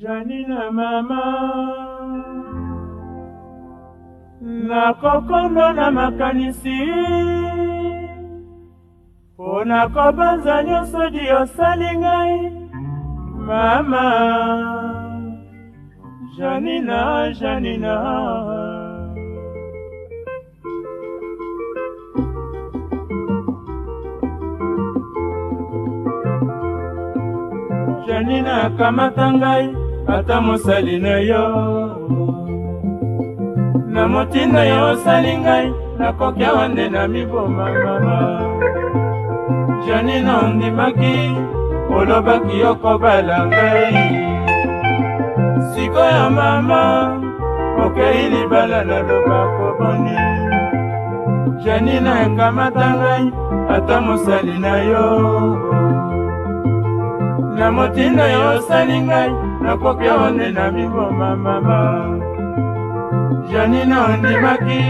janina mama na kokondo na makanisi mpo na kobanza nyonso di osali ngai mama janina janina janina akamata ngai ata mosali na yo na motina yo osali ngai nakoki awa nde na miboma mama janina ondimaki olobaki yokobala ngai sikoyo mama okei libala naloba koboni janina ekamata ngai ata mosali na yo na motina yo osali ngai nakoki onde na miboma mama janina ondimaki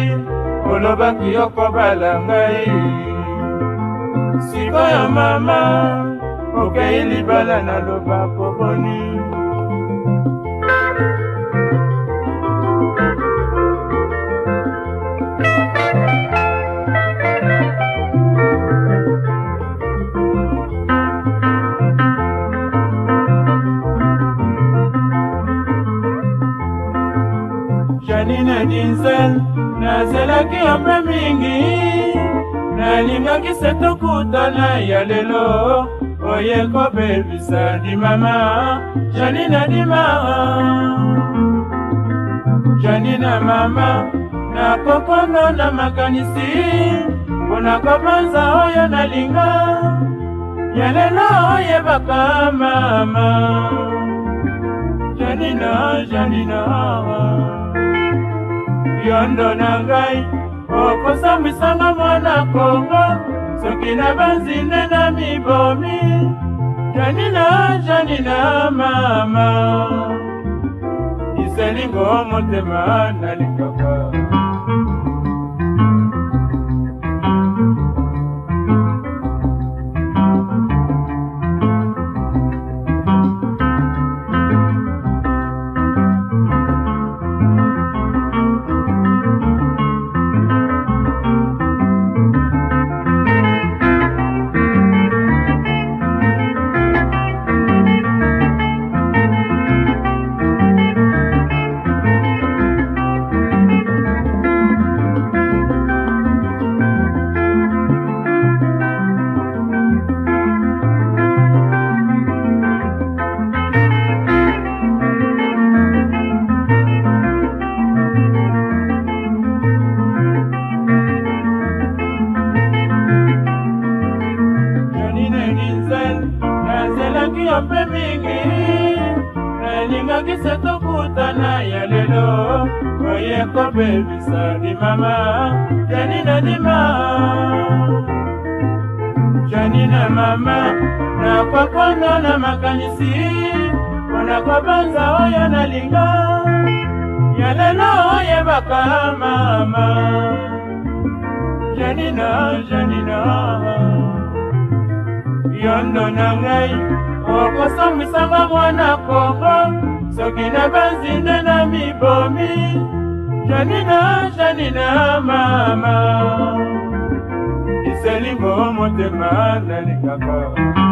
olobaki okobala ngai sikoyo mama okei libala naloba poponi nine dinsel nazelaki yo mpe mingi nalingaki se tokutana ya lelo oye kobebisa dimama janina dimaa janina mama nakokondo na makanisi mpona kopanza oyo nalinga ya lelo oyebaka mama janina janina yondo na ngai okosambwisanga mwana kongo soki na banzinde na mibomi janina janina mama iselingo motema nalingaka yo mpe mingi nalingaki se tokutana ya lelo oye kobebisa dimama janina dima janina mama nakokonga na makanisi mpona kobanza oyo nalinga ya lelo oyebaka mama janina janina yondo na ngai okosambwisanga mwana koko soki na banzinde na mibomi janina janina mama eselingo motema nalikaka